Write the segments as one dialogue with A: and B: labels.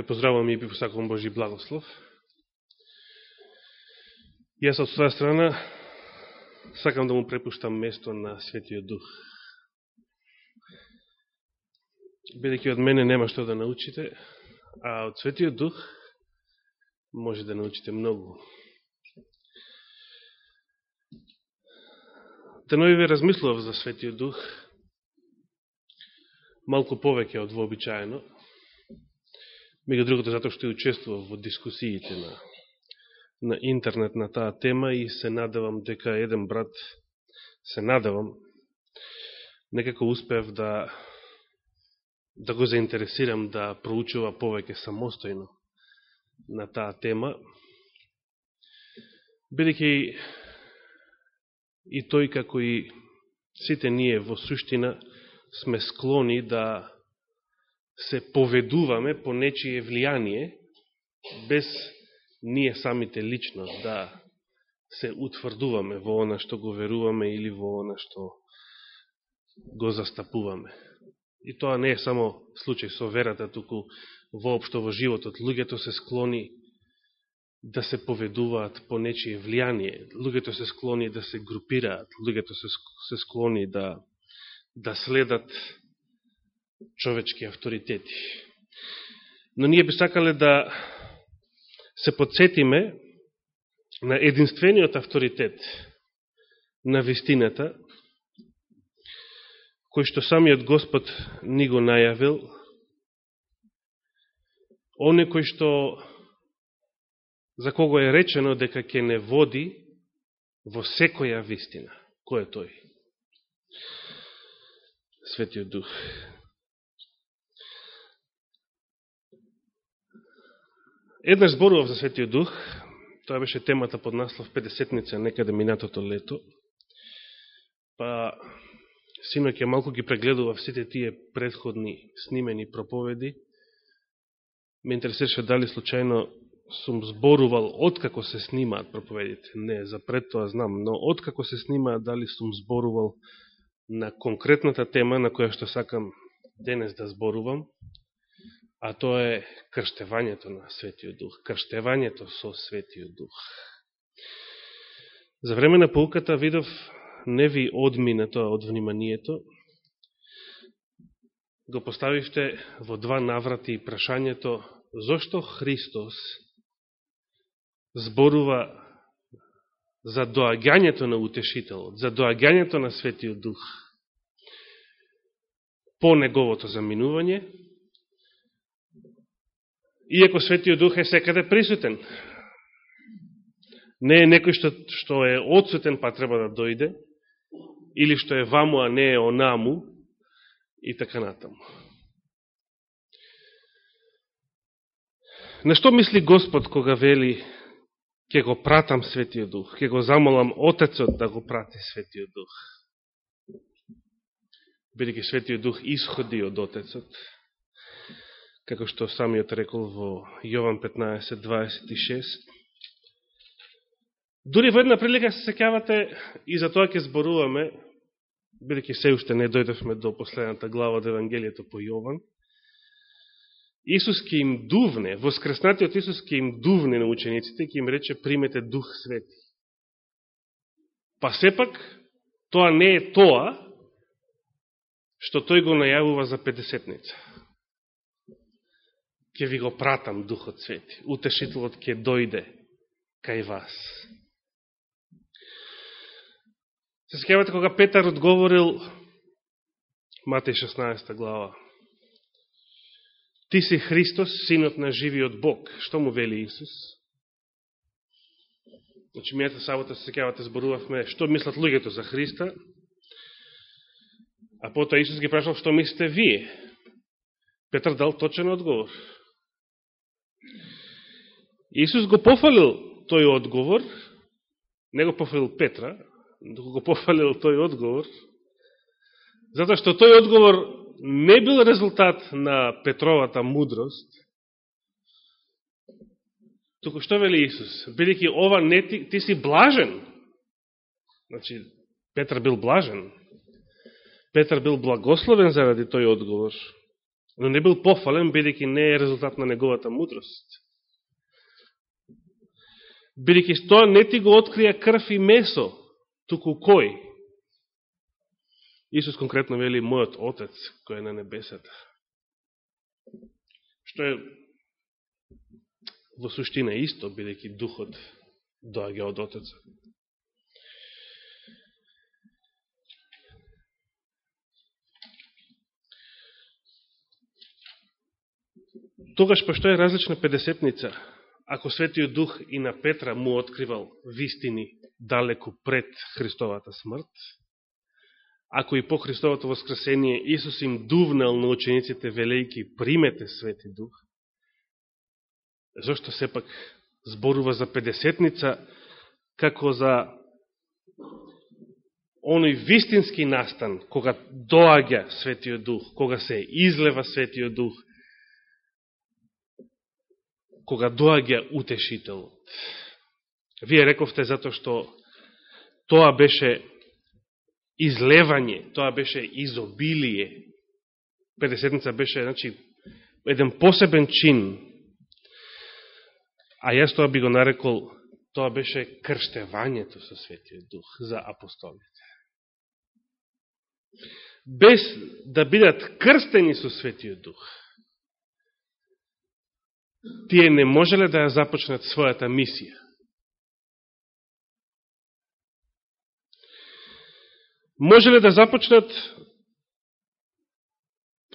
A: Ве поздравувам и ви посакувам Божи благослов. Јас од своја страна сакам да му препуштам место на Светиот Дух. Бидеќи од мене нема што да научите, а од Светиот Дух може да научите многу. Денови ве размислував за Светиот Дух, малку повеќе од вообичаено, мега другото затоа што учествував во дискусиите на, на интернет на таа тема и се надавам дека еден брат, се надавам, некако успев да да го заинтересирам да проучува повеќе самостојно на таа тема, бидеќи и тој како и сите ние во суштина сме склони да се поведуваме по нечие влијание, без ние самите лично да се утврдуваме во она што го веруваме или во она што го застапуваме. И тоа не е само случај со верата, туку воопшто во животот. Луѓето се склони да се поведуваат по нечие влијание. Луѓето се склони да се групираат. Луѓето се, склони да, да следат човечки авторитети. Но ние би сакале да се подсетиме на единствениот авторитет на вистината, кој што самиот Господ ни го најавил, оне кој што за кого е речено дека ќе не води во секоја вистина. Кој е тој? Светиот Дух. Еднаш зборував за Светиот Дух, тоа беше темата под наслов 50-ница некаде минатото лето, па синоќа малку ги прегледував сите тие предходни снимени проповеди, ме интересеше дали случајно сум зборувал откако се снимаат проповедите. Не, за пред тоа знам, но откако се снимаат дали сум зборувал на конкретната тема на која што сакам денес да зборувам, а тоа е крштевањето на Светиот Дух, крштевањето со Светиот Дух. За време на полката видов не ви одмина тоа од вниманието, го поставивте во два наврати прашањето зошто Христос зборува за доаѓањето на утешителот, за доаѓањето на Светиот Дух? По неговото заминување, иако Светиот Дух е секаде присутен. Не е некој што, што е одсутен па треба да дојде, или што е ваму, а не е онаму, и така натаму. На што мисли Господ кога вели ќе го пратам Светиот Дух, ќе го замолам Отецот да го прати Светиот Дух? Бидеќи Светиот Дух исходи од Отецот, како што самиот рекол во Јован 15.26. Дури во една прилика се секјавате и за тоа ќе зборуваме, бидеќи се уште не дојдевме до последната глава од Евангелието по Јован, Исус ке им дувне, воскреснатиот Исус ке им дувне на учениците, ке им рече примете Дух Свети. Па сепак, тоа не е тоа, што тој го најавува за Петдесетница ќе ви го пратам Духот Свети. Утешителот ќе дојде кај вас. Се скевате кога Петар одговорил Матеј 16 глава. Ти си Христос, синот на живиот Бог. Што му вели Исус? Значи, мијата сабота се секавате зборувавме што мислат луѓето за Христа, а потоа Исус ги прашал што мислите вие. Петар дал точен одговор. Исус го пофалил тој одговор, не го пофалил Петра, но го пофалил тој одговор, затоа што тој одговор не бил резултат на Петровата мудрост, туку што вели Исус? Бидеќи ова не ти, ти си блажен. Значи, Петр бил блажен. Петр бил благословен заради тој одговор. Но не бил пофален, бидеќи не е резултат на неговата мудрост. Бидеќи што не ти го открија крв и месо, туку кој? Исус конкретно вели мојот Отец кој е на небесата. Што е во суштина исто, бидејќи духот доаѓа од Отеца. Тогаш, па пошто е различна педесетница, ако Светиот Дух и на Петра му откривал вистини далеку пред Христовата смрт, ако и по Христовото воскресение Исус им дувнал на учениците велејки примете Свети Дух, зашто сепак зборува за педесетница како за оној вистински настан, кога доаѓа Светиот Дух, кога се излева Светиот Дух, кога доаѓа утешителот. Вие рековте затоа што тоа беше излевање, тоа беше изобилие. Педесетница беше, значи, еден посебен чин. А јас тоа би го нарекол, тоа беше крштевањето со Светиот Дух за апостолите. Без да бидат крстени со Светиот Дух, тие не можеле да ја започнат својата мисија. Можеле да започнат,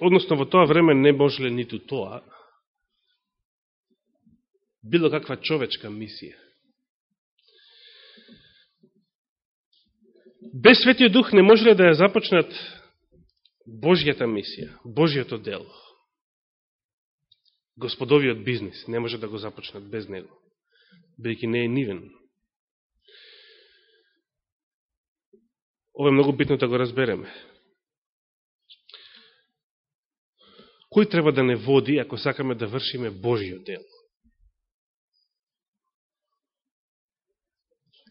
A: односно во тоа време не можеле ниту тоа, било каква човечка мисија. Без Светиот Дух не можеле да ја започнат Божјата мисија, Божјото дело господовиот бизнис. Не може да го започнат без него, бидеќи не е нивен. Ова е многу битно да го разбереме. Кој треба да не води ако сакаме да вршиме Божиот дел?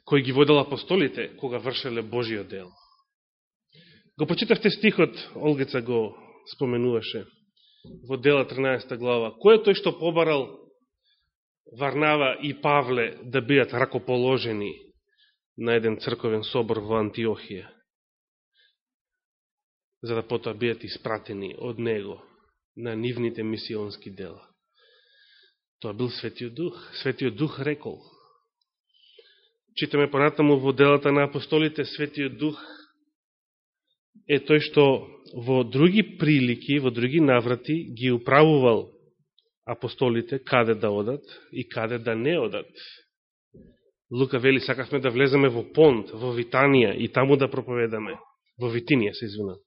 A: Кој ги водел апостолите кога вршеле Божиот дел? Го почитавте стихот, Олгеца го споменуваше во дела 13 глава. Кој е тој што побарал Варнава и Павле да бидат ракоположени на еден црковен собор во Антиохија, за да потоа бидат испратени од него на нивните мисионски дела? Тоа бил Светиот Дух. Светиот Дух рекол. Читаме понатаму во делата на апостолите, Светиот Дух е тој што во други прилики, во други наврати ги управувал апостолите каде да одат и каде да не одат. Лука вели, сакавме да влеземе во Понт, во Витанија и таму да проповедаме. Во Витинија, се извинам,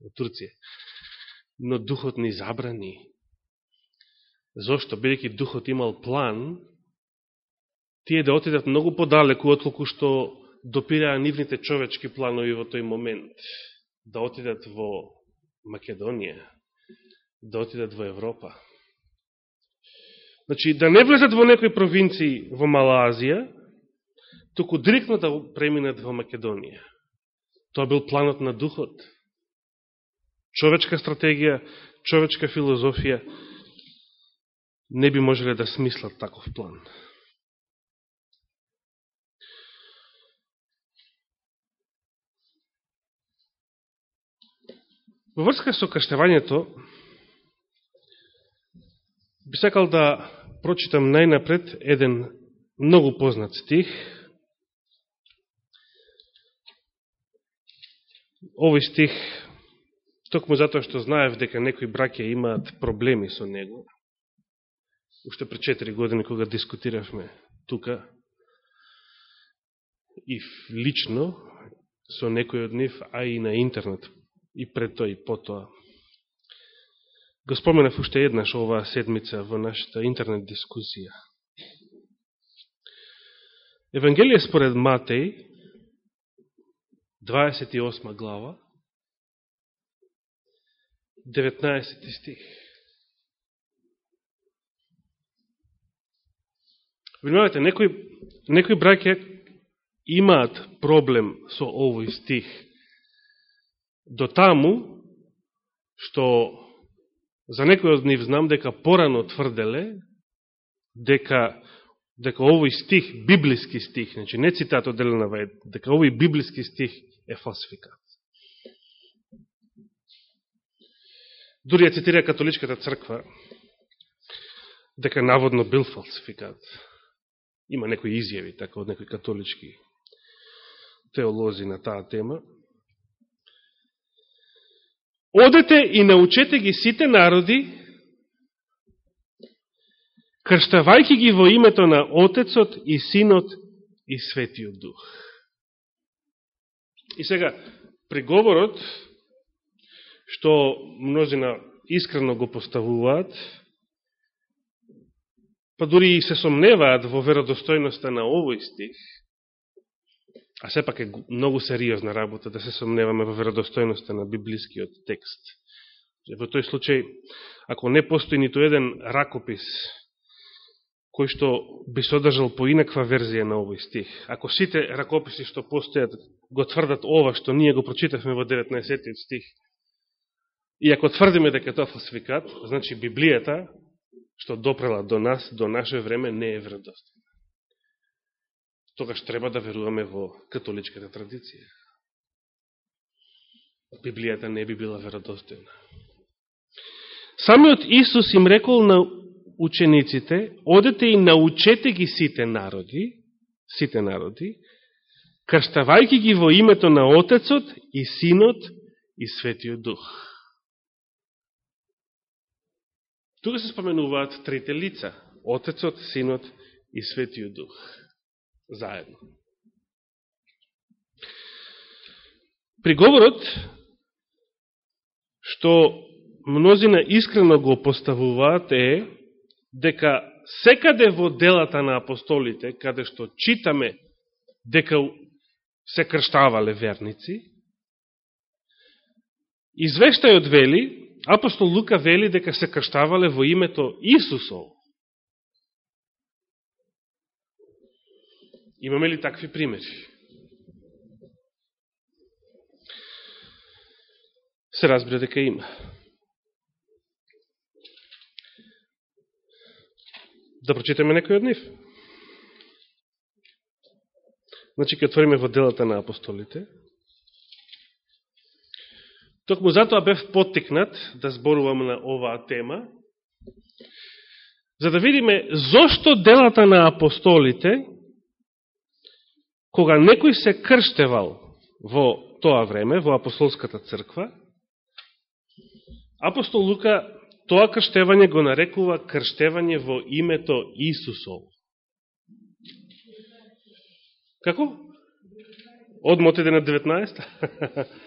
A: во Турција. Но Духот ни забрани. Зошто? Бидеќи Духот имал план, тие да отидат многу подалеку, отколку што допираа нивните човечки планови во тој момент да отидат во Македонија, да отидат во Европа. Значи, да не влезат во некои провинции во Мала Азија, туку директно да преминат во Македонија. Тоа бил планот на Духот. Човечка стратегија, човечка филозофија не би можеле да смислат таков план. Во врска со каштевањето, би сакал да прочитам најнапред еден многу познат стих. Овој стих, токму затоа што знаев дека некои браке имаат проблеми со него, уште пред 4 години кога дискутиравме тука, и лично со некој од нив, а и на интернет и пред тој и потоа. Го споменав уште еднаш оваа седмица во нашата интернет дискусија. Евангелие според Матеј, 28 глава, 19 стих. Внимавате, некои, некои браке имаат проблем со овој стих – до таму што За некој од нив знам дека порано тврделе дека дека овој стих, библиски стих, значи не цитат од Елена Вајд, дека овој библиски стих е фалсификат. Дури ја цитира католичката црква, дека наводно бил фалсификат. Има некои изјави, така, од некои католички теолози на таа тема. Одете и научете ги сите народи, крштавајки ги во името на Отецот и Синот и Светиот Дух. И сега, приговорот, што мнозина искрено го поставуваат, па дури и се сомневаат во веродостојноста на овој стих, а сепак е многу сериозна работа да се сомневаме во веродостојноста на библискиот текст. Во тој случај, ако не постои ниту еден ракопис кој што би содржал поинаква верзија на овој стих, ако сите ракописи што постојат го тврдат ова што ние го прочитавме во 19 стих, и ако тврдиме дека тоа фалсификат, значи Библијата што допрела до нас, до наше време, не е веродостојна. Тогаш треба да веруваме во католичката традиција. Библијата не би била веродостојна. Самиот Исус им рекол на учениците, одете и научете ги сите народи, сите народи, крштавајки ги во името на Отецот и Синот и Светиот Дух. Тука се споменуваат трите лица, Отецот, Синот и Светиот Дух, заедно. Приговорот, што мнозина искрено го поставуваат е дека секаде во делата на апостолите, каде што читаме дека се крштавале верници, извештајот вели апостол Лука вели дека се крштавале во името Исусов. Имаме ли такви примери? Се разбира дека има. Да прочитаме некој од нив. Значи, ке отвориме во делата на апостолите. Токму затоа бев поттикнат да зборувам на оваа тема, за да видиме зошто делата на апостолите, кога некој се крштевал во тоа време, во апостолската црква, апостол Лука тоа крштевање го нарекува крштевање во името Исусов. Како? Одмотеде на 19?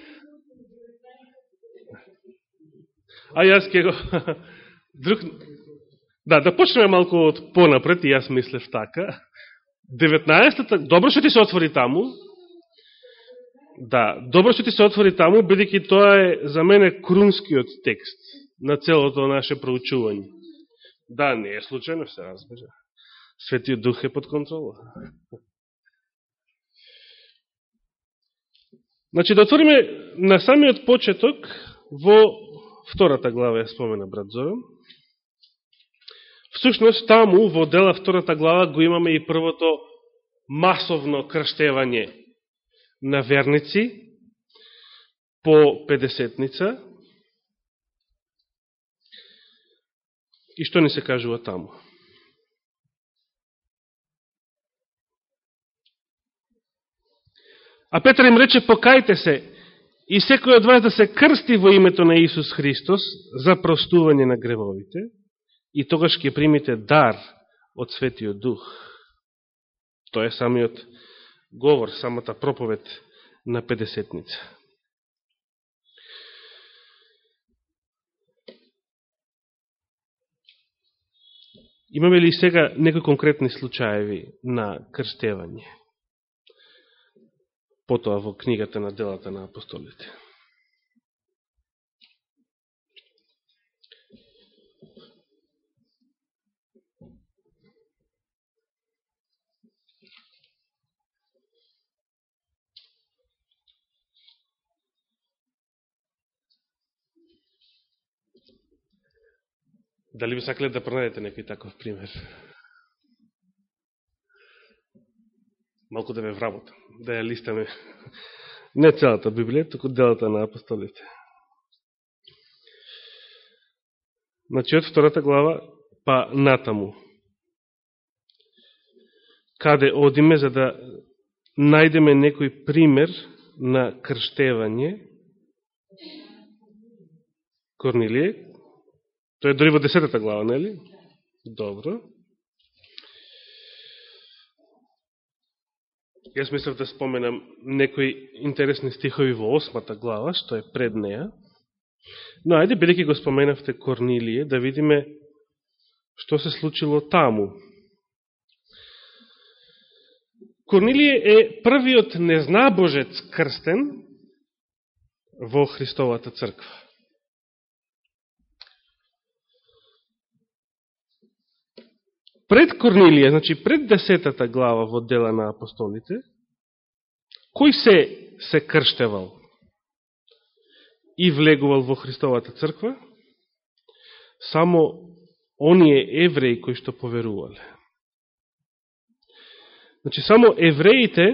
A: А јас ке го... Друг... Да, да почнеме малку од понапред, и јас мислев така. 19-та, добро што ти се отвори таму. Да, добро што ти се отвори таму, бидеќи тоа е за мене крунскиот текст на целото наше проучување. Да, не е случайно, се разбира. Светиот Дух е под контрола. Значи, да отвориме на самиот почеток во втората глава ја спомена брат Зоран. Всушност, таму, во дела втората глава, го имаме и првото масовно крштевање на верници по Педесетница. И што ни се кажува таму? А Петар им рече, покајте се, и секој од вас да се крсти во името на Исус Христос за простување на гревовите и тогаш ќе примите дар од Светиот Дух. Тоа е самиот говор, самата проповед на Педесетница. Имаме ли сега некои конкретни случаеви на крстевање? потоа во книгата на делата на апостолите. Дали би сакале да пронајдете некој таков пример? Малко да ве вработам, да ја листаме не целата Библија, току делата на апостолите. Значи, од втората глава, па натаму. Каде одиме за да најдеме некој пример на крштевање, Корнилије, Тоа е дори во десетата глава, нели? Добро. Јас мислев да споменам некои интересни стихови во осмата глава, што е пред неја. Но ајде, бидеќи го споменавте Корнилије, да видиме што се случило таму. Корнилије е првиот незнабожец крстен во Христовата црква. Пред Корнилија, значи пред десетата глава во дела на апостолите, кој се се крштевал и влегувал во Христовата црква? Само оние евреи кои што поверувале. Значи, само евреите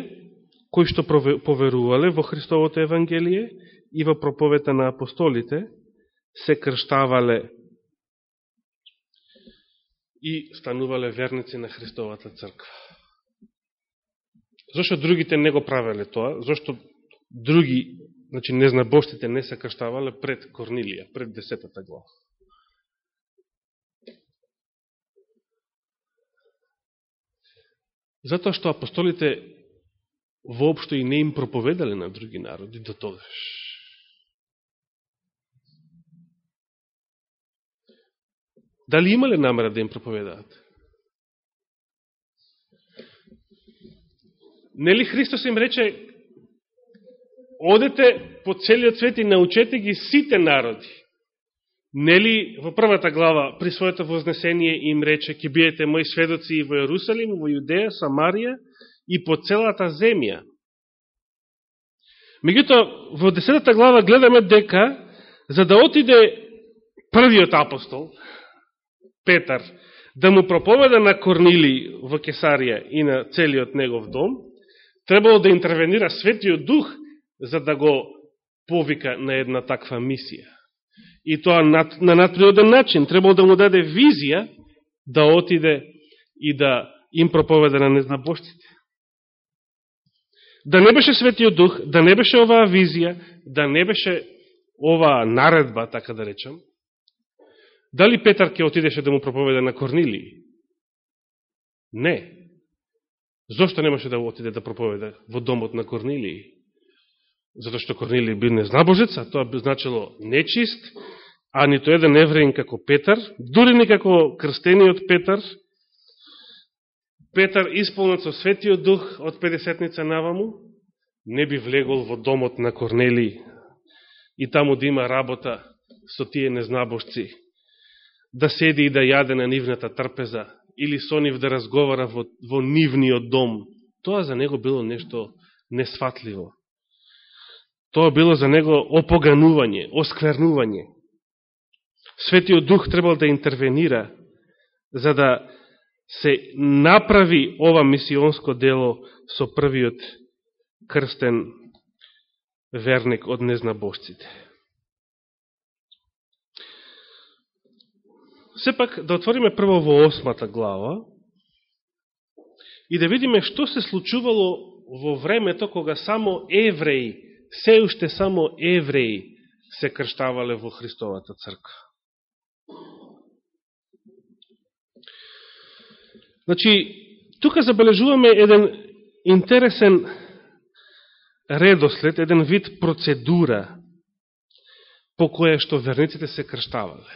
A: кои што поверувале во Христовото Евангелие и во проповета на апостолите, се крштавале и станувале верници на Христовата црква. Зошто другите не го правеле тоа? Зошто други, значи незнабоштите не се крштавале пред Корнилија, пред десетата глава? Затоа што апостолите воопшто и не им проповедале на други народи до тогаш. Дали имале намера да им проповедаат? Нели Христос им рече одете по целиот свет и научете ги сите народи. Нели во првата глава при своето вознесение им рече ќе биете мои сведоци и во Јерусалим, во Јудеја, Самарија и по целата земја. Меѓуто, во десетата глава гледаме дека за да отиде првиот апостол, Петар, да му проповеда на Корнили во Кесарија и на целиот негов дом, требало да интервенира Светиот Дух за да го повика на една таква мисија и тоа на, надприоден надприроден начин. Требало да му даде визија да отиде и да им проповеда на незнабоштите. Да не беше Светиот Дух, да не беше оваа визија, да не беше оваа наредба, така да речам, дали Петар ќе отидеше да му проповеда на Корнилии? Не. Зошто не може да отиде да проповеда во домот на Корнилии? Зато што Корнилии бил незнабожец, а тоа би значило нечист, а нито еден евреин како Петар, дури не како крстениот Петар, Петар исполнат со светиот дух од 50-ница наваму, не би влегол во домот на Корнелии и таму да има работа со тие незнабожци, да седи и да јаде на нивната трпеза, или со нив да разговара во, во нивниот дом. Тоа за него било нешто несватливо. Тоа било за него опоганување, осквернување. Светиот Дух требал да интервенира за да се направи ова мисионско дело со првиот крстен верник од незнабожците. Сепак да отвориме прво во осмата глава и да видиме што се случувало во времето кога само евреи се уште само евреи се крштавале во Христовата црква. Значи, тука забележуваме еден интересен редослед, еден вид процедура по која што верниците се крштавале.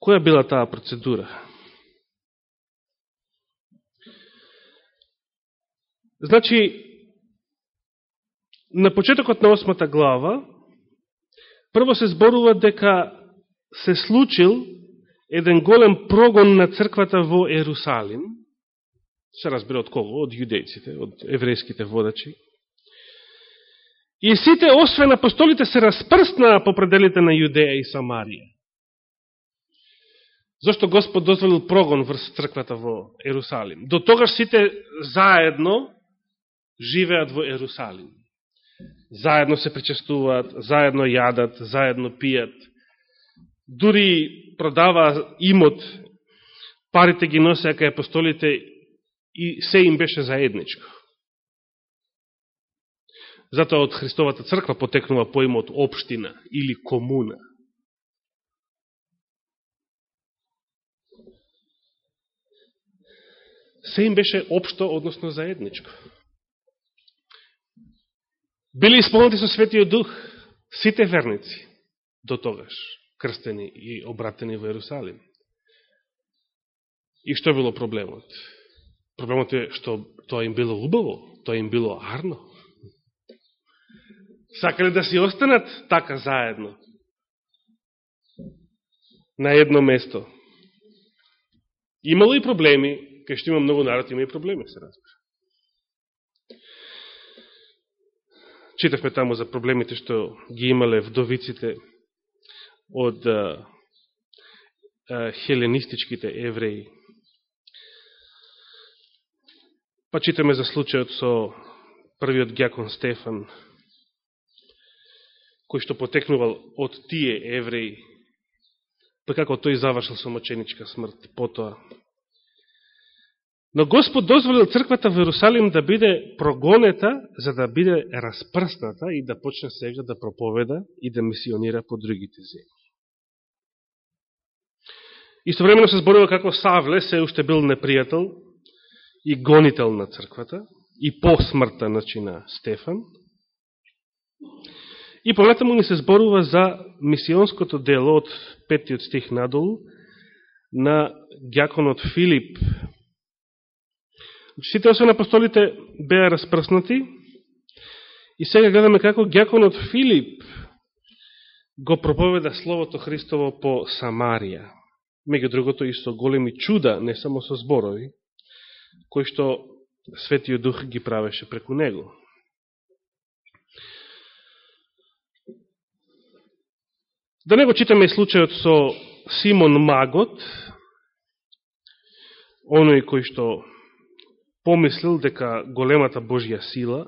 A: Која била таа процедура? Значи, на почетокот на осмата глава, прво се зборува дека се случил еден голем прогон на црквата во Ерусалим, се разбира од кого? Од јудејците, од еврејските водачи. И сите, освен апостолите, се распрснаа по пределите на Јудеја и Самарија. Зошто Господ дозволил прогон врз црквата во Ерусалим? До тогаш сите заедно живеат во Ерусалим. Заедно се причастуваат, заедно јадат, заедно пијат. Дури продава имот, парите ги носеа кај апостолите и се им беше заедничко. Затоа од Христовата црква потекнува поимот општина или комуна. Се им беше општо, односно заедничко. Били исполнати со Светиот Дух сите верници до тогаш, крстени и обратени во Ерусалим. И што било проблемот? Проблемот е што тоа им било убаво, тоа им било арно. Сакале да си останат така заедно. На едно место. Имало и проблеми, кај што има многу народ, има и проблеми, се разбира. Читавме таму за проблемите што ги имале вдовиците од а, а, хеленистичките евреи. Па читаме за случајот со првиот гјакон Стефан, кој што потекнувал од тие евреи, па како тој завршил со моченичка смрт потоа Но Господ дозволил црквата во Иерусалим да биде прогонета, за да биде распрсната и да почне сега да проповеда и да мисионира по другите земји. Истовремено се зборува како Савле се уште бил непријател и гонител на црквата и по смртта значи, на Стефан. И понатаму ни се зборува за мисионското дело од петиот стих надолу на гјаконот Филип, Сите освен апостолите беа распрснати и сега гледаме како гјаконот Филип го проповеда Словото Христово по Самарија. Меѓу другото и со големи чуда, не само со зборови, кои што Светиот Дух ги правеше преку него. Да него читаме и случајот со Симон Магот, оној кој што помислил дека големата Божја сила,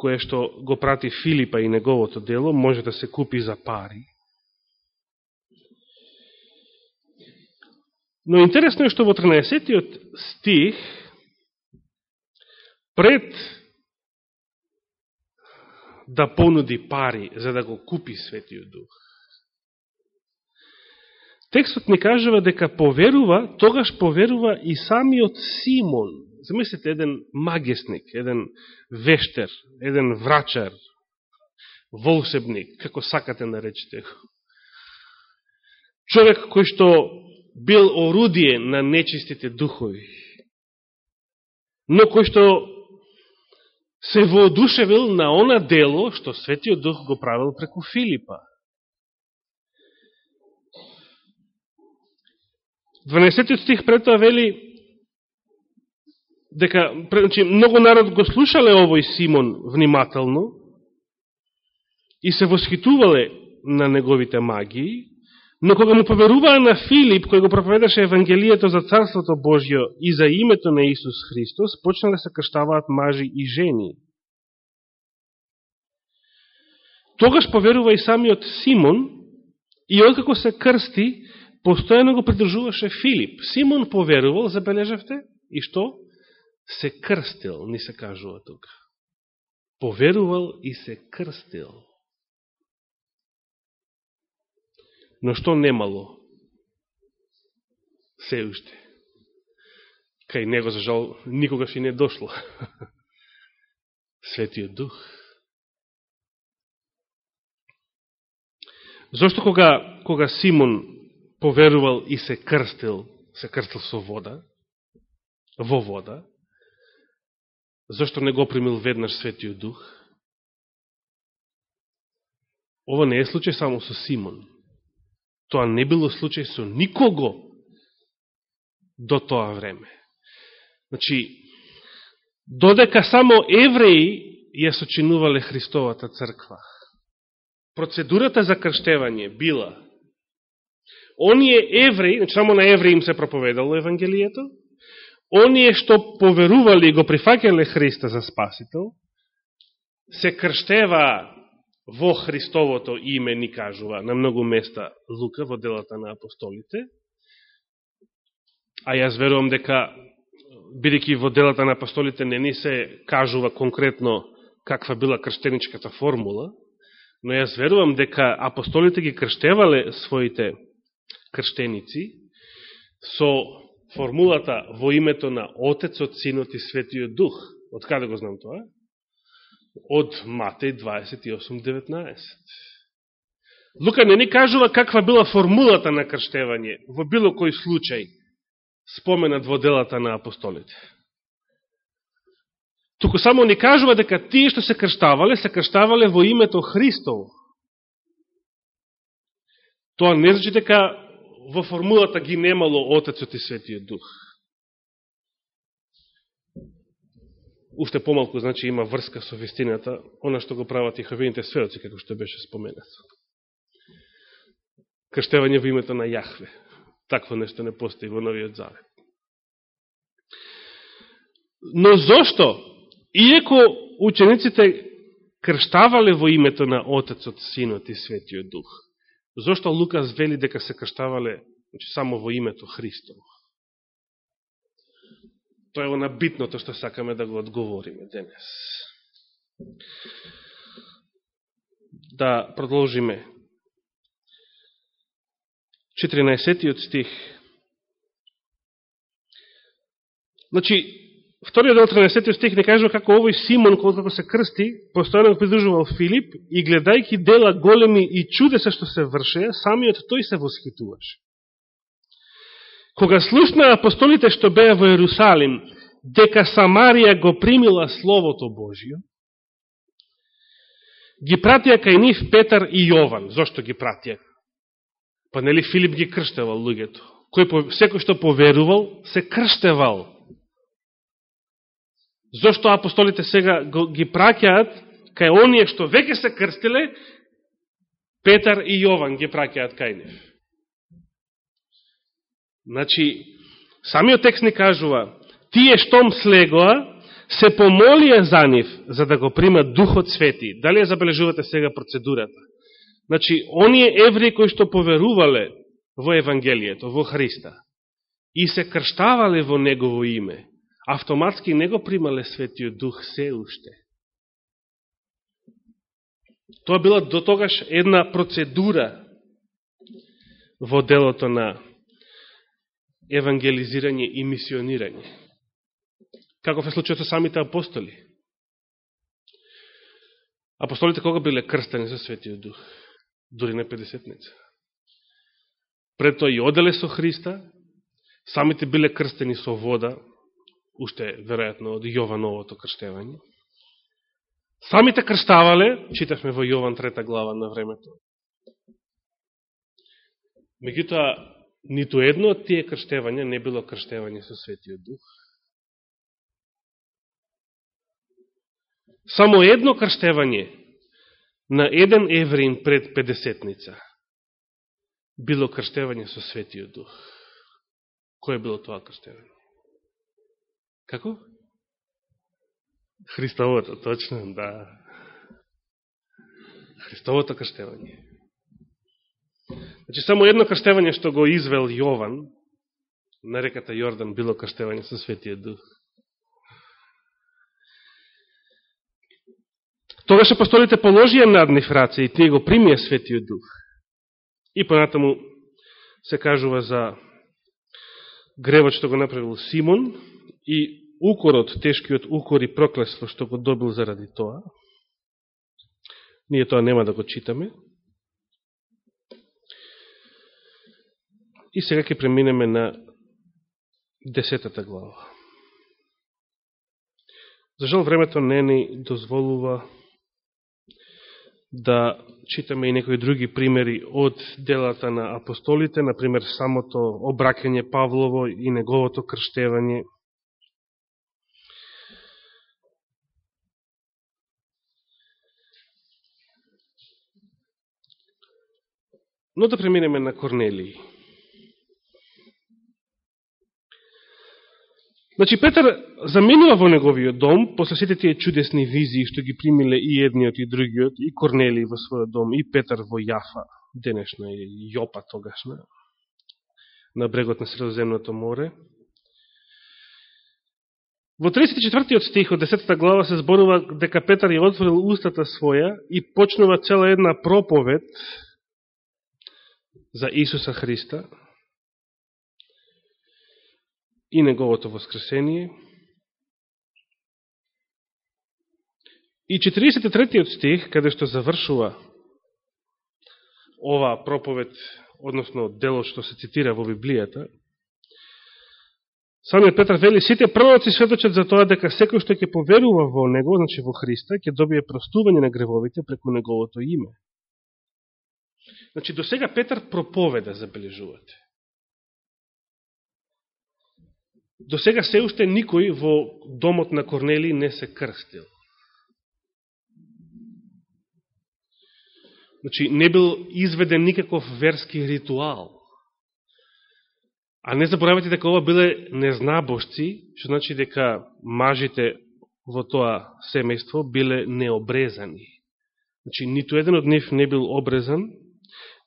A: кое што го прати Филипа и неговото дело, може да се купи за пари. Но интересно е што во 13-тиот стих, пред да понуди пари за да го купи Светиот Дух, Текстот ни кажува дека поверува, тогаш поверува и самиот Симон. Замислите, еден магесник, еден вештер, еден врачар, волшебник, како сакате наречете го. Човек кој што бил орудие на нечистите духови, но кој што се воодушевил на она дело што Светиот Дух го правил преку Филипа. 12 стих пред тоа вели дека значи, многу народ го слушале овој Симон внимателно и се восхитувале на неговите магии, но кога му поверуваа на Филип, кој го проповедаше Евангелието за Царството Божјо и за името на Исус Христос, почнале да се крштаваат мажи и жени. Тогаш поверува и самиот Симон и откако се крсти, постојано го придржуваше Филип. Симон поверувал, забележавте, и што? Се крстил, ни се кажува тука. Поверувал и се крстил. Но што немало? Се уште. Кај него, за жал, никогаш и не дошло. Светиот Дух. Зошто кога, кога Симон поверувал и се крстил, се крстил со вода, во вода, зашто не го примил веднаш Светиот Дух? Ова не е случај само со Симон. Тоа не било случај со никого до тоа време. Значи, додека само евреи ја сочинувале Христовата црква, процедурата за крштевање била оние евреи, значи само на евреи им се проповедало Евангелието, оние што поверували и го прифакеле Христа за Спасител, се крштева во Христовото име, ни кажува на многу места Лука во делата на апостолите, а јас верувам дека, бидеќи во делата на апостолите не ни се кажува конкретно каква била крштеничката формула, но јас верувам дека апостолите ги крштевале своите крштеници со формулата во името на Отецот, Синот и Светиот Дух. Од каде го знам тоа? Од Матеј 28.19. Лука не ни кажува каква била формулата на крштевање во било кој случај споменат во делата на апостолите. Туку само ни кажува дека тие што се крштавале, се крштавале во името Христово. Тоа не значи дека во формулата ги немало Отецот и Светиот Дух. Уште помалку, значи, има врска со вистината, она што го прават и хавините сведоци, како што беше споменато. Крштевање во името на Јахве. Такво нешто не постои во Новиот Завет. Но зошто? Иеко учениците крштавале во името на Отецот, Синот и Светиот Дух, Зошто Лукас вели дека се крштавале значи, само во името Христово? Тоа е на битното што сакаме да го одговориме денес. Да продолжиме. 14 стих. Значи, Вториот дел 13 стих не кажува како овој Симон, колко се крсти, постојано го придружувал Филип и гледајки дела големи и чудеса што се вршеа, самиот тој се восхитуваше. Кога слушна апостолите што беа во Ерусалим, дека Самарија го примила Словото Божио, ги пратија кај нив Петар и Јован. Зошто ги пратија? Па нели Филип ги крштевал луѓето? Кој, секој што поверувал, се крштевал Зошто апостолите сега ги праќаат кај оние што веќе се крстиле, Петар и Јован ги праќаат кај нив. Значи, самиот текст ни кажува, тие штом слегоа, се помолија за нив, за да го примат Духот Свети. Дали ја забележувате сега процедурата? Значи, оние евреи кои што поверувале во Евангелието, во Христа, и се крштавале во Негово име, автоматски не го примале Светиот Дух се уште. Тоа била до тогаш една процедура во делото на евангелизирање и мисионирање. Каков е случајот со самите апостоли? Апостолите кога биле крстени со Светиот Дух? Дори на Педесетница. Пред тоа и оделе со Христа, самите биле крстени со вода, уште веројатно од Јовановото крштевање. Самите крштавале, читавме во Јован трета глава на времето. Меѓутоа, ниту едно од тие крштевања не било крштевање со Светиот Дух. Само едно крштевање на еден еврин пред Педесетница било крштевање со Светиот Дух. Кој е било тоа крштевање? Како? Христовото, точно, да. Христовото крштевање. Значи, само едно крштевање што го извел Јован на реката Јордан било крштевање со Светиот Дух. Тогаш апостолите положија над нив раце и тие го примија Светиот Дух. И понатаму се кажува за гревот што го направил Симон и укорот, тешкиот укор и проклество што го добил заради тоа. Ние тоа нема да го читаме. И сега ќе преминеме на десетата глава. За жал времето не ни дозволува да читаме и некои други примери од делата на апостолите, например самото обракење Павлово и неговото крштевање, Но да преминеме на Корнелији. Значи, Петар заменува во неговиот дом, после сите тие чудесни визии што ги примиле и едниот и другиот, и Корнели во својот дом, и Петар во Јафа, денешна и Јопа тогашна, на брегот на Средоземното море. Во 34. стих од 10 глава се зборува дека Петар ја отворил устата своја и почнува цела една проповед, за Исуса Христа и неговото воскресение. И 43. стих, каде што завршува ова проповед, односно дело што се цитира во Библијата, Самиот Петар вели, сите пророци сведочат за тоа дека секој што ќе поверува во него, значи во Христа, ќе добие простување на гревовите преку неговото име. Значи, до сега Петар проповеда, забележувате. До сега се уште никој во домот на Корнели не се крстил. Значи, не бил изведен никаков верски ритуал. А не заборавате дека ова биле незнабошци, што значи дека мажите во тоа семејство биле необрезани. Значи, ниту еден од нив не бил обрезан,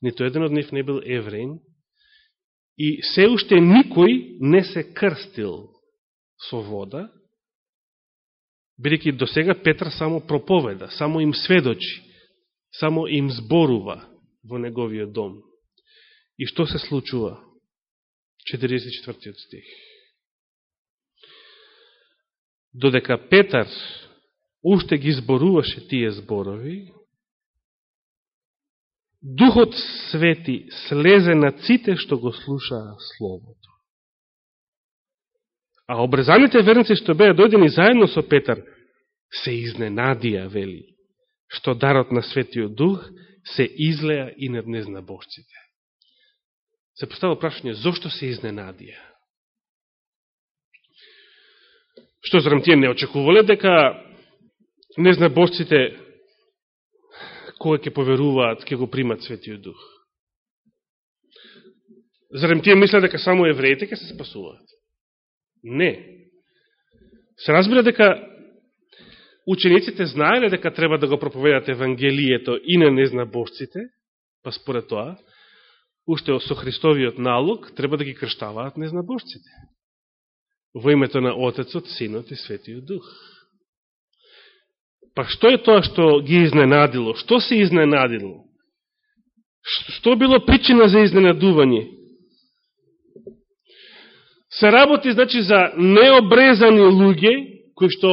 A: нито еден од нив не бил евреин, и се уште никој не се крстил со вода, бидеќи до сега Петр само проповеда, само им сведочи, само им зборува во неговиот дом. И што се случува? 44 стих. Додека Петар уште ги зборуваше тие зборови, Духот Свети слезе на ците што го слушаа Словото. А обрезаните верници што беа дојдени заедно со Петар, се изненадија, вели, што дарот на Светиот Дух се излеа и над незнабожците се поставил прашање, зошто се изненадија? Што, зарам тие не очекувале дека незнабожците кога ќе поверуваат, ќе го примат Светиот Дух? Зарем тие мисле дека само евреите ќе се спасуваат? Не. Се разбира дека учениците знаеле дека треба да го проповедат Евангелието и на незнабожците, па според тоа, уште со Христовиот налог, треба да ги крштаваат незнабожците. Во името на Отецот, Синот и Светиот Дух. Па што е тоа што ги изненадило? Што се изненадило? Што било причина за изненадување? Се работи, значи, за необрезани луѓе, кои што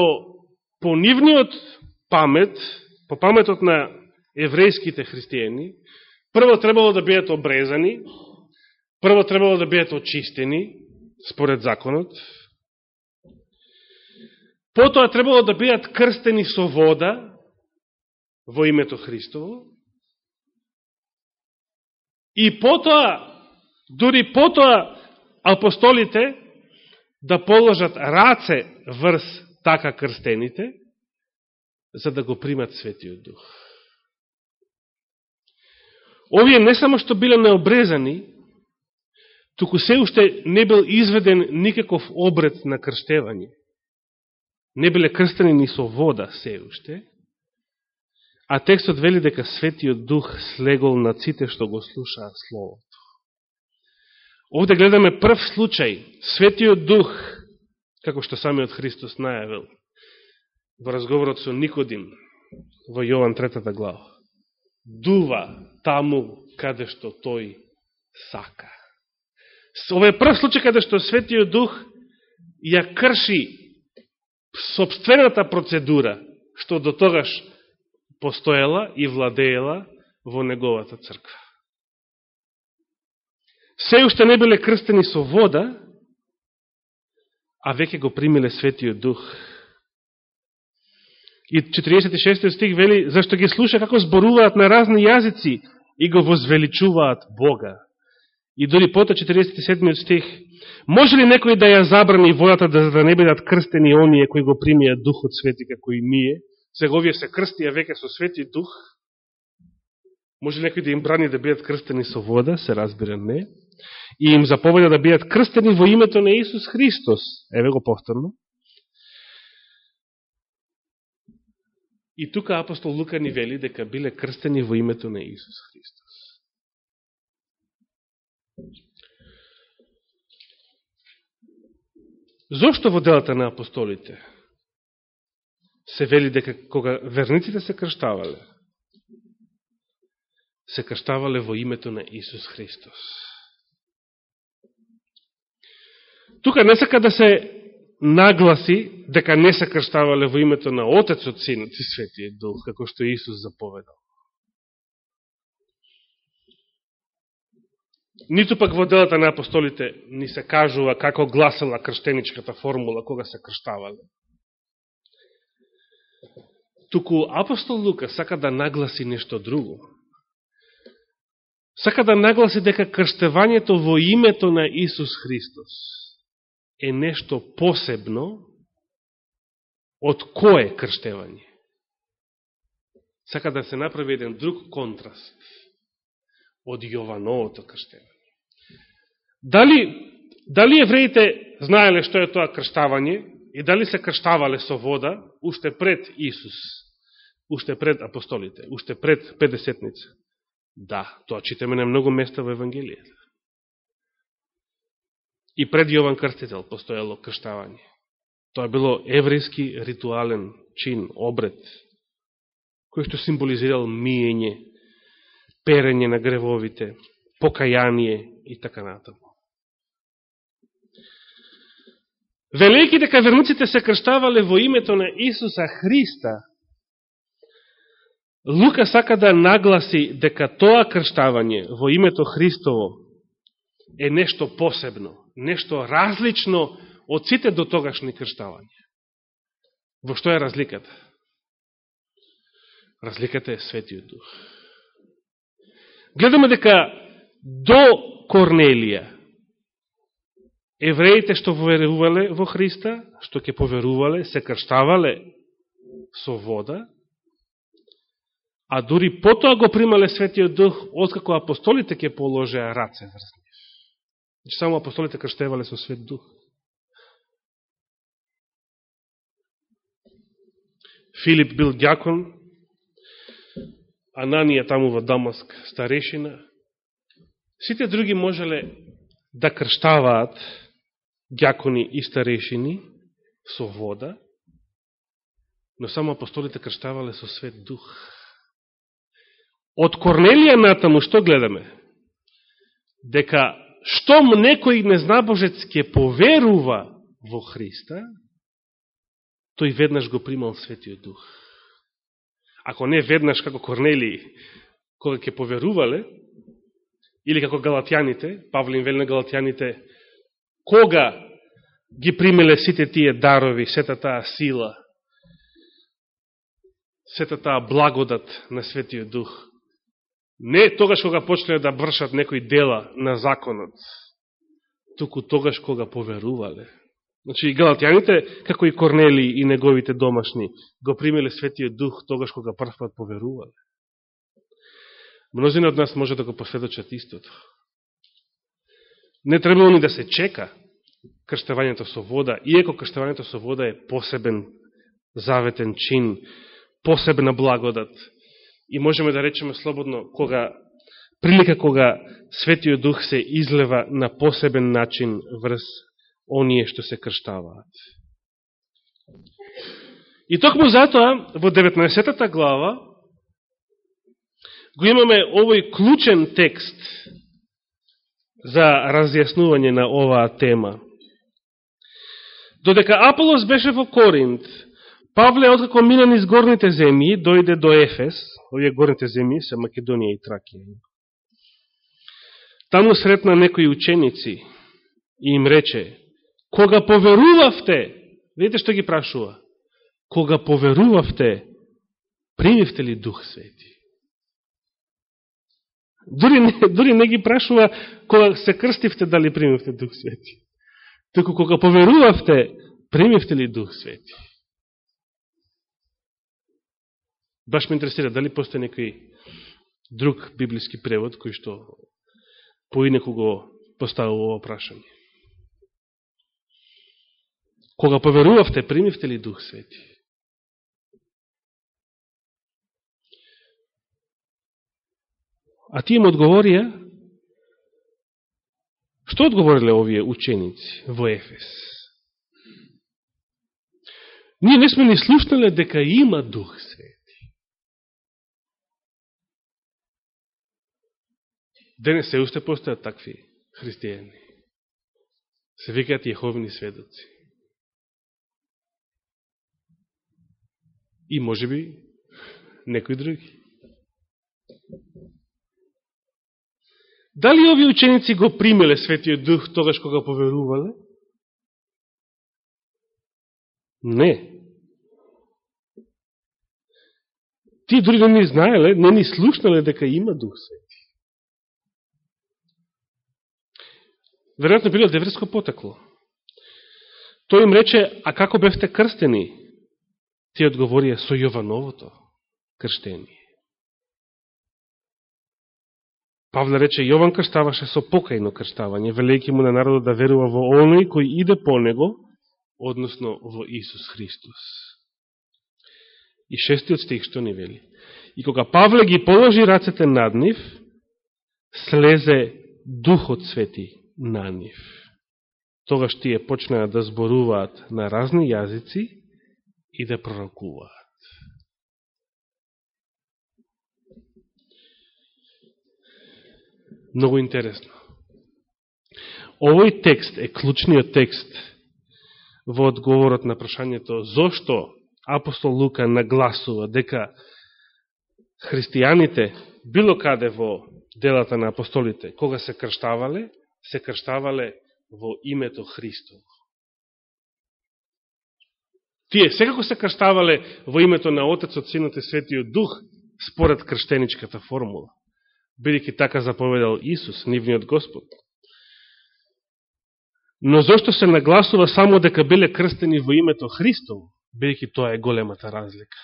A: по нивниот памет, по паметот на еврејските христијани, Прво требало да бидат обрезани, прво требало да бидат очистени, според законот, потоа требало да бидат крстени со вода во името Христово, и потоа, дури потоа, апостолите да положат раце врз така крстените, за да го примат Светиот Дух. Овие не само што биле необрезани, туку се уште не бил изведен никаков обред на крштевање. Не биле крстени ни со вода се уште, а текстот вели дека Светиот Дух слегол на ците што го слушаат Словото. Овде гледаме прв случај, Светиот Дух, како што самиот Христос најавил во разговорот со Никодим во Јован 3 глава дува таму каде што тој сака. Ова е прв случај каде што Светиот Дух ја крши собствената процедура што до тогаш постоела и владеела во неговата црква. Се уште не биле крстени со вода, а веќе го примиле Светиот Дух И 46 стих вели, зашто ги слуша како зборуваат на разни јазици и го возвеличуваат Бога. И дори пота 47 стих, може ли некој да ја забрани водата да, да не бидат крстени оние кои го примија Духот Свети како и ние? Сега овие се крстија веќе со Свети Дух. Може ли некој да им брани да бидат крстени со вода? Се разбира не. и им заповеда да бидат крстени во името на Исус Христос. Еве го повторно. И тука апостол Лука ни вели дека биле крстени во името на Исус Христос. Зошто во делата на апостолите се вели дека кога верниците се крштавале, се крштавале во името на Исус Христос? Тука не сака да се нагласи дека не се крштавале во името на Отецот, Синот и Светиот Дух, како што Исус заповедал. Ниту пак во делата на апостолите ни се кажува како гласала крштеничката формула кога се крштавале. Туку апостол Лука сака да нагласи нешто друго. Сака да нагласи дека крштевањето во името на Исус Христос е нешто посебно од кое крштевање. Сака да се направи еден друг контраст од Јовановото крштевање. Дали, дали евреите знаеле што е тоа крштавање и дали се крштавале со вода уште пред Исус, уште пред апостолите, уште пред Педесетница? Да, тоа читаме на многу места во Евангелијата. И пред Јован Крстител постоело крштавање. Тоа било еврејски ритуален чин, обред, кој што символизирал миење, перење на гревовите, покаяние и така натаму. Велејќи дека верниците се крштавале во името на Исуса Христа, Лука сака да нагласи дека тоа крштавање во името Христово е нешто посебно, нешто различно од сите до тогашни крштавања. Во што е разликата? Разликата е Светиот Дух. Гледаме дека до Корнелија евреите што поверувале во Христа, што ќе поверувале, се крштавале со вода, а дури потоа го примале Светиот Дух, откако апостолите ќе положеа раце врз нив. Значи, само апостолите крштевале со Свет Дух. Филип бил дјакон, Ананија таму во Дамаск старешина. Сите други можеле да крштаваат дјакони и старешини со вода, но само апостолите крштавале со Свет Дух. Од Корнелија натаму што гледаме? Дека штом некој незнабожец ке поверува во Христа, тој веднаш го примал Светиот Дух. Ако не веднаш како Корнелиј кога ке поверувале, или како галатјаните, Павлин вели на галатјаните, кога ги примеле сите тие дарови, сета таа сила, сета таа благодат на Светиот Дух, Не тогаш кога почнале да вршат некои дела на законот, туку тогаш кога поверувале. Значи и галатјаните, како и Корнели и неговите домашни, го примеле Светиот Дух тогаш кога првпат поверувале. Мнозина од нас може да го посведочат истото. Не требало ни да се чека крштевањето со вода, иеко крштевањето со вода е посебен заветен чин, посебна благодат, и можеме да речеме слободно, кога прилика кога Светиот Дух се излева на посебен начин врз оние што се крштаваат. И токму затоа, во 19 глава, го имаме овој клучен текст за разјаснување на оваа тема. Додека Аполос беше во Коринт, Павле, откако мина низ горните земји, дојде до Ефес, овие горните земји се Македонија и Тракија. Таму сретна некои ученици и им рече, кога поверувавте, видите што ги прашува, кога поверувавте, примивте ли Дух Свети? Дори не, дори не ги прашува кога се крстивте дали примивте Дух Свети. Туку кога поверувавте, примивте ли Дух Свети? Баш ме интересира дали постои некој друг библиски превод кој што поинеку го поставува ово прашање. Кога поверувавте, примивте ли Дух Свети? А тие му одговорија, што одговориле овие ученици во Ефес? Ние не сме ни слушнале дека има Дух Свети. Денес се уште постојат такви христијани. Се викаат Јеховни сведоци. И може би некои други. Дали овие ученици го примеле Светиот Дух тогаш кога поверувале? Не. Ти дори не ни знаеле, не ни слушнале дека има Дух Свети. Веројатно било деврско потекло. Тој им рече, а како бевте крстени? Ти одговорија со Јовановото крштение. Павле рече, Јован крштаваше со покајно крштавање, велејќи му на народот да верува во оној кој иде по него, односно во Исус Христос. И шестиот стих што ни вели. И кога Павле ги положи рацете над нив, слезе Духот Свети на нив. Тогаш тие почнаа да зборуваат на разни јазици и да пророкуваат. Много интересно. Овој текст е клучниот текст во одговорот на прашањето зошто апостол Лука нагласува дека христијаните било каде во делата на апостолите, кога се крштавале, се крштавале во името Христово. Тие секако се крштавале во името на Отецот, Синот и Светиот Дух, според крштеничката формула бидеќи така заповедал Исус, нивниот Господ. Но зашто се нагласува само дека биле крстени во името Христово, бидеќи тоа е големата разлика.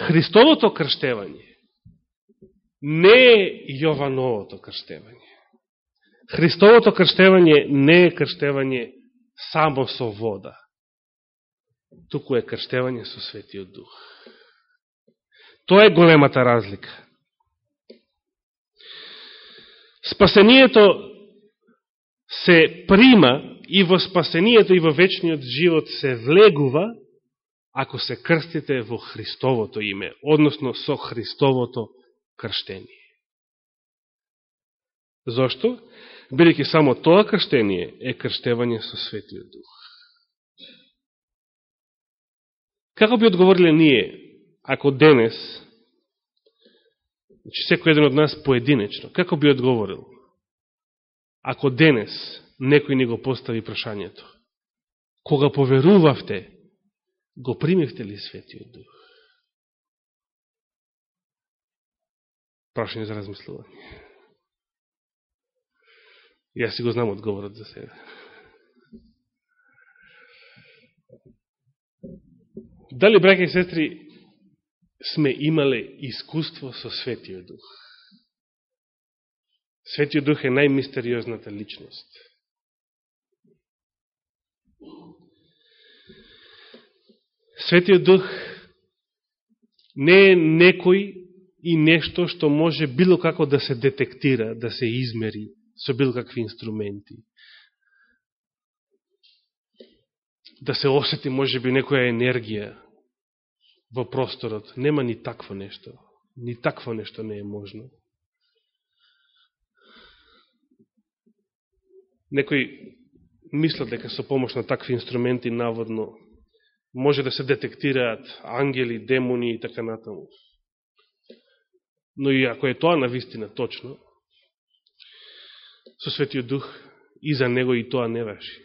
A: Христовото крштевање не е Јовановото крштевање. Христовото крштевање не е крштевање само со вода, туку е крштевање со Светиот Дух. Тоа е големата разлика. Спасението се прима и во спасението и во вечниот живот се влегува ако се крстите во Христовото име, односно со Христовото крштение. Зошто? Бидеќи само тоа крштение е крштевање со Светиот Дух. Како би одговориле ние, ако денес Значи, секој еден од нас поединечно. Како би одговорил? Ако денес некој ни го постави прашањето, кога поверувавте, го примевте ли Светиот Дух? Прашање за размислување. Јас си го знам одговорот за себе. Дали, браке и сестри, сме имале искуство со Светиот Дух. Светиот Дух е најмистериозната личност. Светиот Дух не е некој и нешто што може било како да се детектира, да се измери со било какви инструменти. Да се осети може би некоја енергија, во просторот. Нема ни такво нешто. Ни такво нешто не е можно. Некои мислат дека со помош на такви инструменти наводно може да се детектираат ангели, демони и така натаму. Но и ако е тоа на вистина точно, со Светиот Дух и за него и тоа не ваши.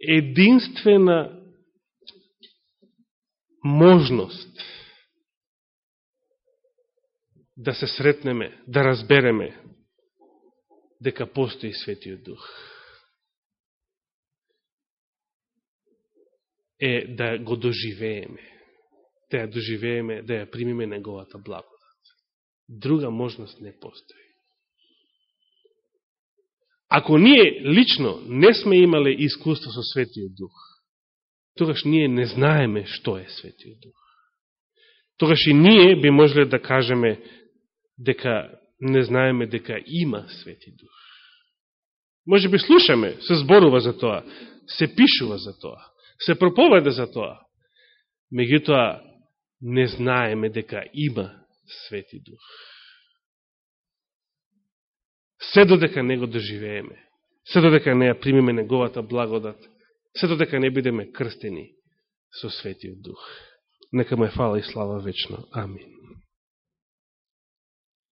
A: Единствена можност да се сретнеме, да разбереме дека постои Светиот Дух. Е да го доживееме, да ја доживееме, да ја примиме Неговата благодат. Друга можност не постои. Ако ние лично не сме имале искуство со Светиот Дух, тогаш ние не знаеме што е Светиот Дух. Тогаш и ние би можеле да кажеме дека не знаеме дека има Свети Дух. Може би слушаме, се зборува за тоа, се пишува за тоа, се проповеда за тоа. Меѓутоа, не знаеме дека има Свети Дух. Се додека не го доживееме, се додека не ја примиме Неговата благодат, се додека не бидеме крстени со Светиот Дух. Нека му е фала и слава вечно. Амин.